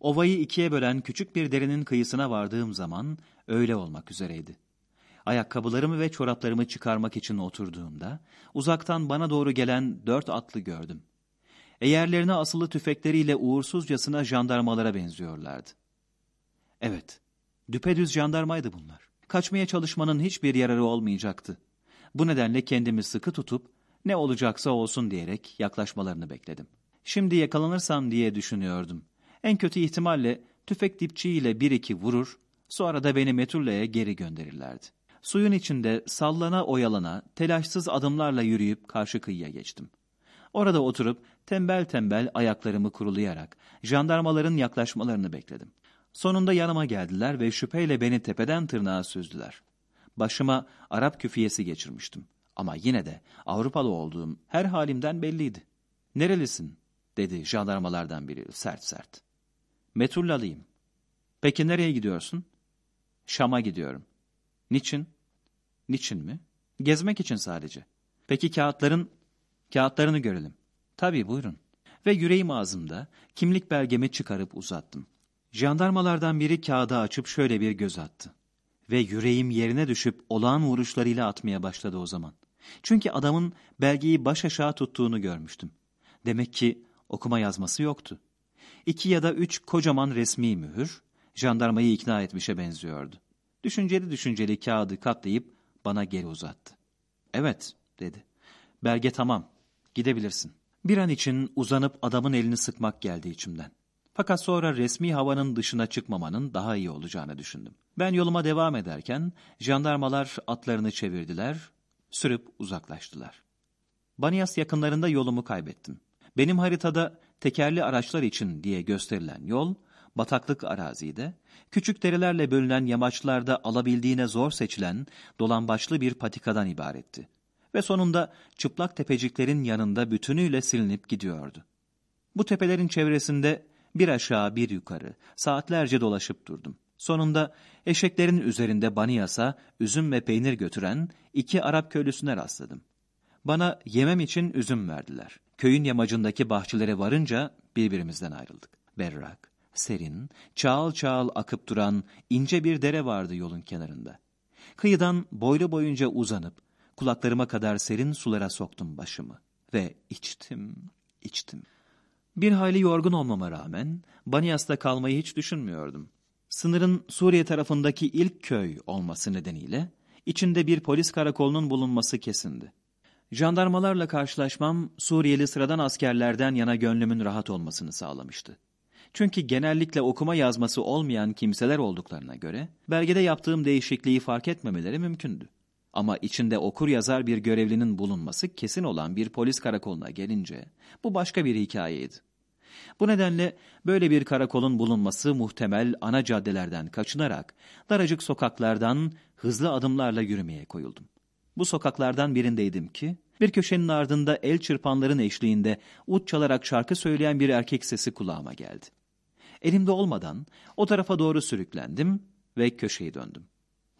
Ovayı ikiye bölen küçük bir derenin kıyısına vardığım zaman öyle olmak üzereydi. Ayakkabılarımı ve çoraplarımı çıkarmak için oturduğumda uzaktan bana doğru gelen dört atlı gördüm. Eğerlerine asılı tüfekleriyle uğursuzcasına jandarmalara benziyorlardı. Evet, düpedüz jandarmaydı bunlar. Kaçmaya çalışmanın hiçbir yararı olmayacaktı. Bu nedenle kendimi sıkı tutup ne olacaksa olsun diyerek yaklaşmalarını bekledim. Şimdi yakalanırsam diye düşünüyordum. En kötü ihtimalle tüfek dipçiyle bir iki vurur, sonra da beni Metulla'ya geri gönderirlerdi. Suyun içinde sallana oyalana, telaşsız adımlarla yürüyüp karşı kıyıya geçtim. Orada oturup tembel tembel ayaklarımı kurulayarak jandarmaların yaklaşmalarını bekledim. Sonunda yanıma geldiler ve şüpheyle beni tepeden tırnağa süzdüler. Başıma Arap küfiyesi geçirmiştim. Ama yine de Avrupalı olduğum her halimden belliydi. Nerelisin? dedi jandarmalardan biri sert sert. Metullalıyım. Peki nereye gidiyorsun? Şam'a gidiyorum. Niçin? Niçin mi? Gezmek için sadece. Peki kağıtların, kağıtlarını görelim. Tabii buyurun. Ve yüreğim ağzımda kimlik belgemi çıkarıp uzattım. Jandarmalardan biri kağıdı açıp şöyle bir göz attı. Ve yüreğim yerine düşüp olağan vuruşlarıyla atmaya başladı o zaman. Çünkü adamın belgeyi baş aşağı tuttuğunu görmüştüm. Demek ki okuma yazması yoktu. İki ya da üç kocaman resmi mühür, jandarmayı ikna etmişe benziyordu. Düşünceli düşünceli kağıdı katlayıp bana geri uzattı. Evet, dedi. Belge tamam, gidebilirsin. Bir an için uzanıp adamın elini sıkmak geldi içimden. Fakat sonra resmi havanın dışına çıkmamanın daha iyi olacağını düşündüm. Ben yoluma devam ederken jandarmalar atlarını çevirdiler, sürüp uzaklaştılar. Banias yakınlarında yolumu kaybettim. Benim haritada tekerli araçlar için diye gösterilen yol, bataklık arazide, küçük derelerle bölünen yamaçlarda alabildiğine zor seçilen dolambaçlı bir patikadan ibaretti. Ve sonunda çıplak tepeciklerin yanında bütünüyle silinip gidiyordu. Bu tepelerin çevresinde bir aşağı bir yukarı saatlerce dolaşıp durdum. Sonunda eşeklerin üzerinde Baniyas'a üzüm ve peynir götüren iki Arap köylüsüne rastladım. Bana yemem için üzüm verdiler. Köyün yamacındaki bahçelere varınca birbirimizden ayrıldık. Berrak, serin, çağıl çağıl akıp duran ince bir dere vardı yolun kenarında. Kıyıdan boylu boyunca uzanıp kulaklarıma kadar serin sulara soktum başımı ve içtim, içtim. Bir hayli yorgun olmama rağmen Banias'ta kalmayı hiç düşünmüyordum. Sınırın Suriye tarafındaki ilk köy olması nedeniyle içinde bir polis karakolunun bulunması kesindi. Jandarmalarla karşılaşmam Suriyeli sıradan askerlerden yana gönlümün rahat olmasını sağlamıştı. Çünkü genellikle okuma yazması olmayan kimseler olduklarına göre belgede yaptığım değişikliği fark etmemeleri mümkündü. Ama içinde okur yazar bir görevlinin bulunması kesin olan bir polis karakoluna gelince bu başka bir hikayeydi. Bu nedenle böyle bir karakolun bulunması muhtemel ana caddelerden kaçınarak daracık sokaklardan hızlı adımlarla yürümeye koyuldum. Bu sokaklardan birindeydim ki bir köşenin ardında el çırpanların eşliğinde ut çalarak şarkı söyleyen bir erkek sesi kulağıma geldi. Elimde olmadan o tarafa doğru sürüklendim ve köşeyi döndüm.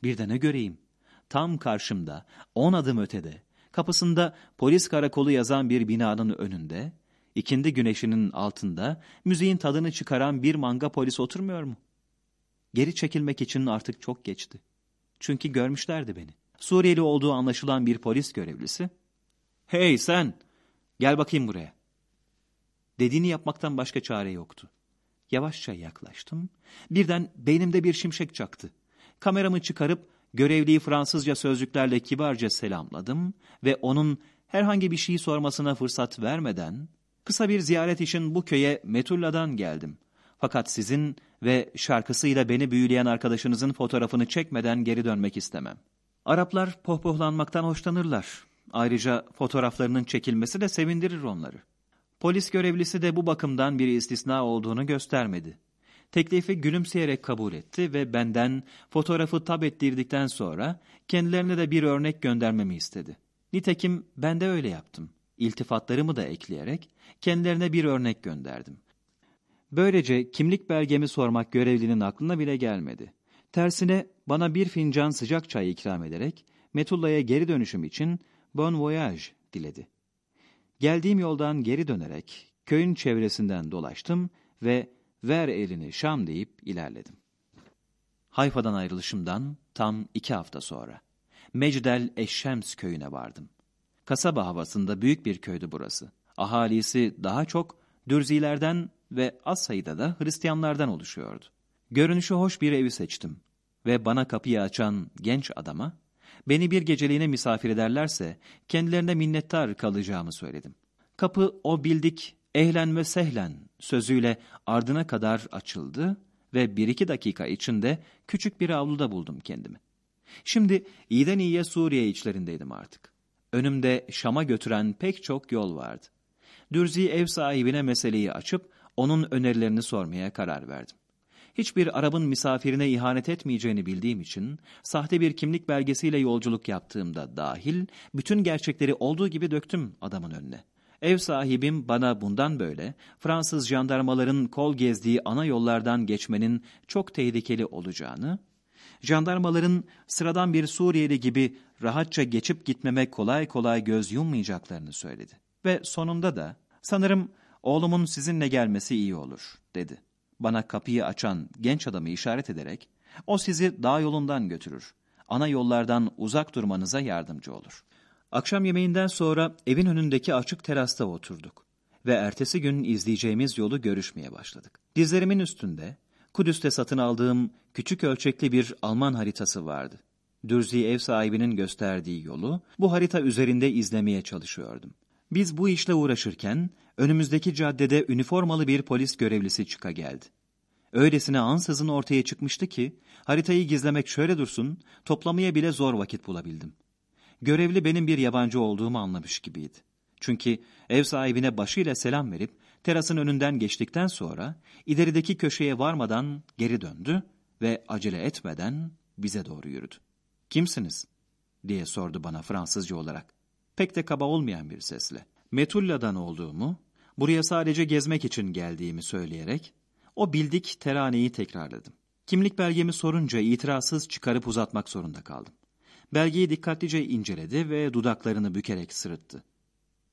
Bir de ne göreyim? Tam karşımda, on adım ötede, kapısında polis karakolu yazan bir binanın önünde, ikindi güneşinin altında müziğin tadını çıkaran bir manga polis oturmuyor mu? Geri çekilmek için artık çok geçti. Çünkü görmüşlerdi beni. Suriyeli olduğu anlaşılan bir polis görevlisi, ''Hey sen, gel bakayım buraya.'' Dediğini yapmaktan başka çare yoktu. Yavaşça yaklaştım. Birden beynimde bir şimşek çaktı. Kameramı çıkarıp görevliyi Fransızca sözcüklerle kibarca selamladım ve onun herhangi bir şey sormasına fırsat vermeden kısa bir ziyaret için bu köye Metulla'dan geldim. Fakat sizin ve şarkısıyla beni büyüleyen arkadaşınızın fotoğrafını çekmeden geri dönmek istemem. Araplar pohpohlanmaktan hoşlanırlar. Ayrıca fotoğraflarının çekilmesi de sevindirir onları. Polis görevlisi de bu bakımdan bir istisna olduğunu göstermedi. Teklifi gülümseyerek kabul etti ve benden fotoğrafı tab ettirdikten sonra kendilerine de bir örnek göndermemi istedi. Nitekim ben de öyle yaptım. İltifatlarımı da ekleyerek kendilerine bir örnek gönderdim. Böylece kimlik belgemi sormak görevlinin aklına bile gelmedi. Tersine bana bir fincan sıcak çay ikram ederek Metulla'ya geri dönüşüm için bon voyage diledi. Geldiğim yoldan geri dönerek köyün çevresinden dolaştım ve ver elini Şam deyip ilerledim. Hayfa'dan ayrılışımdan tam iki hafta sonra Mecdel Eşşems köyüne vardım. Kasaba havasında büyük bir köydü burası. Ahalisi daha çok Dürzilerden ve az sayıda da Hristiyanlardan oluşuyordu. Görünüşü hoş bir evi seçtim ve bana kapıyı açan genç adama, beni bir geceliğine misafir ederlerse kendilerine minnettar kalacağımı söyledim. Kapı o bildik ehlen ve sehlen sözüyle ardına kadar açıldı ve bir iki dakika içinde küçük bir avluda buldum kendimi. Şimdi iyiden iyiye Suriye içlerindeydim artık. Önümde Şam'a götüren pek çok yol vardı. Dürzi ev sahibine meseleyi açıp onun önerilerini sormaya karar verdim. Hiçbir Arap'ın misafirine ihanet etmeyeceğini bildiğim için sahte bir kimlik belgesiyle yolculuk yaptığımda dahil bütün gerçekleri olduğu gibi döktüm adamın önüne. Ev sahibim bana bundan böyle Fransız jandarmaların kol gezdiği ana yollardan geçmenin çok tehlikeli olacağını, jandarmaların sıradan bir Suriyeli gibi rahatça geçip gitmeme kolay kolay göz yummayacaklarını söyledi. Ve sonunda da sanırım oğlumun sizinle gelmesi iyi olur dedi. Bana kapıyı açan genç adamı işaret ederek o sizi dağ yolundan götürür. Ana yollardan uzak durmanıza yardımcı olur. Akşam yemeğinden sonra evin önündeki açık terasta oturduk ve ertesi gün izleyeceğimiz yolu görüşmeye başladık. Dizlerimin üstünde Kudüs'te satın aldığım küçük ölçekli bir Alman haritası vardı. Dürzi ev sahibinin gösterdiği yolu bu harita üzerinde izlemeye çalışıyordum. Biz bu işle uğraşırken önümüzdeki caddede üniformalı bir polis görevlisi çıka geldi. Öylesine ansızın ortaya çıkmıştı ki haritayı gizlemek şöyle dursun toplamaya bile zor vakit bulabildim. Görevli benim bir yabancı olduğumu anlamış gibiydi. Çünkü ev sahibine başıyla selam verip terasın önünden geçtikten sonra ilerideki köşeye varmadan geri döndü ve acele etmeden bize doğru yürüdü. Kimsiniz? diye sordu bana Fransızca olarak. Pek de kaba olmayan bir sesle. Metulla'dan olduğumu, buraya sadece gezmek için geldiğimi söyleyerek o bildik teraneyi tekrarladım. Kimlik belgemi sorunca itirazsız çıkarıp uzatmak zorunda kaldım. Belgeyi dikkatlice inceledi ve dudaklarını bükerek sırıttı.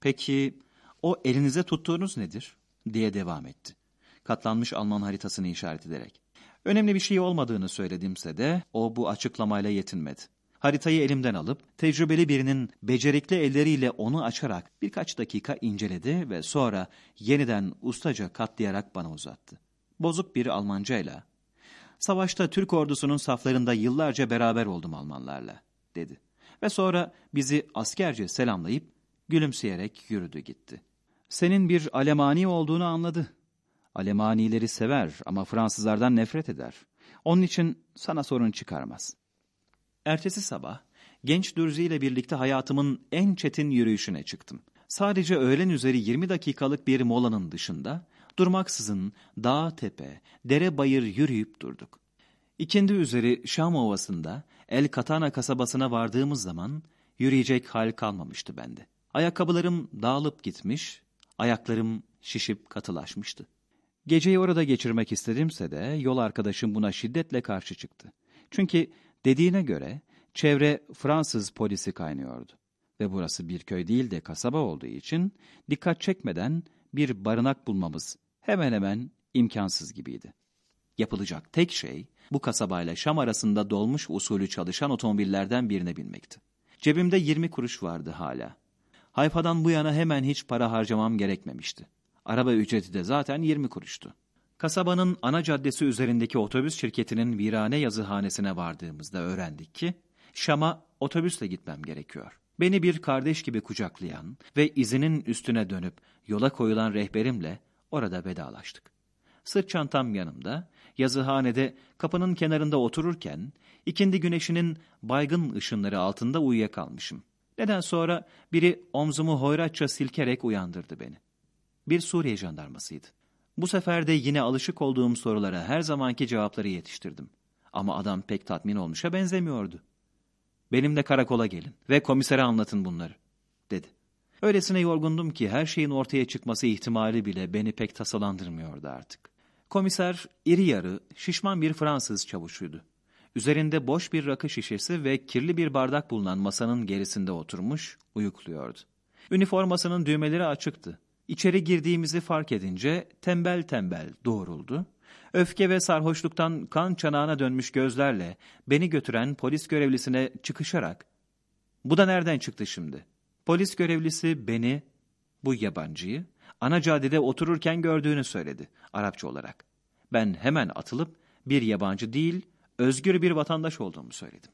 Peki o elinize tuttuğunuz nedir? diye devam etti. Katlanmış Alman haritasını işaret ederek. Önemli bir şey olmadığını söyledimse de o bu açıklamayla yetinmedi. Haritayı elimden alıp tecrübeli birinin becerikli elleriyle onu açarak birkaç dakika inceledi ve sonra yeniden ustaca katlayarak bana uzattı. Bozuk bir Almancayla. Savaşta Türk ordusunun saflarında yıllarca beraber oldum Almanlarla, dedi. Ve sonra bizi askerce selamlayıp gülümseyerek yürüdü gitti. Senin bir Alemani olduğunu anladı. Alemanileri sever ama Fransızlardan nefret eder. Onun için sana sorun çıkarmaz. Ertesi sabah genç Dürzi ile birlikte hayatımın en çetin yürüyüşüne çıktım. Sadece öğlen üzeri 20 dakikalık bir molanın dışında durmaksızın dağ tepe, dere bayır yürüyüp durduk. İkindi üzeri Şam Ovası'nda El Katana kasabasına vardığımız zaman yürüyecek hal kalmamıştı bende. Ayakkabılarım dağılıp gitmiş, ayaklarım şişip katılaşmıştı. Geceyi orada geçirmek istedimse de yol arkadaşım buna şiddetle karşı çıktı. Çünkü dediğine göre çevre Fransız polisi kaynıyordu. Ve burası bir köy değil de kasaba olduğu için dikkat çekmeden bir barınak bulmamız hemen hemen imkansız gibiydi. Yapılacak tek şey bu kasabayla Şam arasında dolmuş usulü çalışan otomobillerden birine binmekti. Cebimde 20 kuruş vardı hala. Hayfa'dan bu yana hemen hiç para harcamam gerekmemişti. Araba ücreti de zaten 20 kuruştu. Kasabanın ana caddesi üzerindeki otobüs şirketinin virane yazıhanesine vardığımızda öğrendik ki Şam'a otobüsle gitmem gerekiyor. Beni bir kardeş gibi kucaklayan ve izinin üstüne dönüp yola koyulan rehberimle orada vedalaştık. Sırt çantam yanımda, yazıhanede kapının kenarında otururken ikindi güneşinin baygın ışınları altında uyuyakalmışım. Neden sonra biri omzumu hoyratça silkerek uyandırdı beni. Bir Suriye jandarmasıydı. Bu sefer de yine alışık olduğum sorulara her zamanki cevapları yetiştirdim. Ama adam pek tatmin olmuşa benzemiyordu. Benimle karakola gelin ve komisere anlatın bunları, dedi. Öylesine yorgundum ki her şeyin ortaya çıkması ihtimali bile beni pek tasalandırmıyordu artık. Komiser iri yarı, şişman bir Fransız çavuşuydu. Üzerinde boş bir rakı şişesi ve kirli bir bardak bulunan masanın gerisinde oturmuş, uyukluyordu. Üniformasının düğmeleri açıktı. İçeri girdiğimizi fark edince tembel tembel doğruldu Öfke ve sarhoşluktan kan çanağına dönmüş gözlerle beni götüren polis görevlisine çıkışarak ''Bu da nereden çıktı şimdi?'' Polis görevlisi beni, bu yabancıyı, ana caddede otururken gördüğünü söyledi Arapça olarak. Ben hemen atılıp bir yabancı değil, özgür bir vatandaş olduğumu söyledim.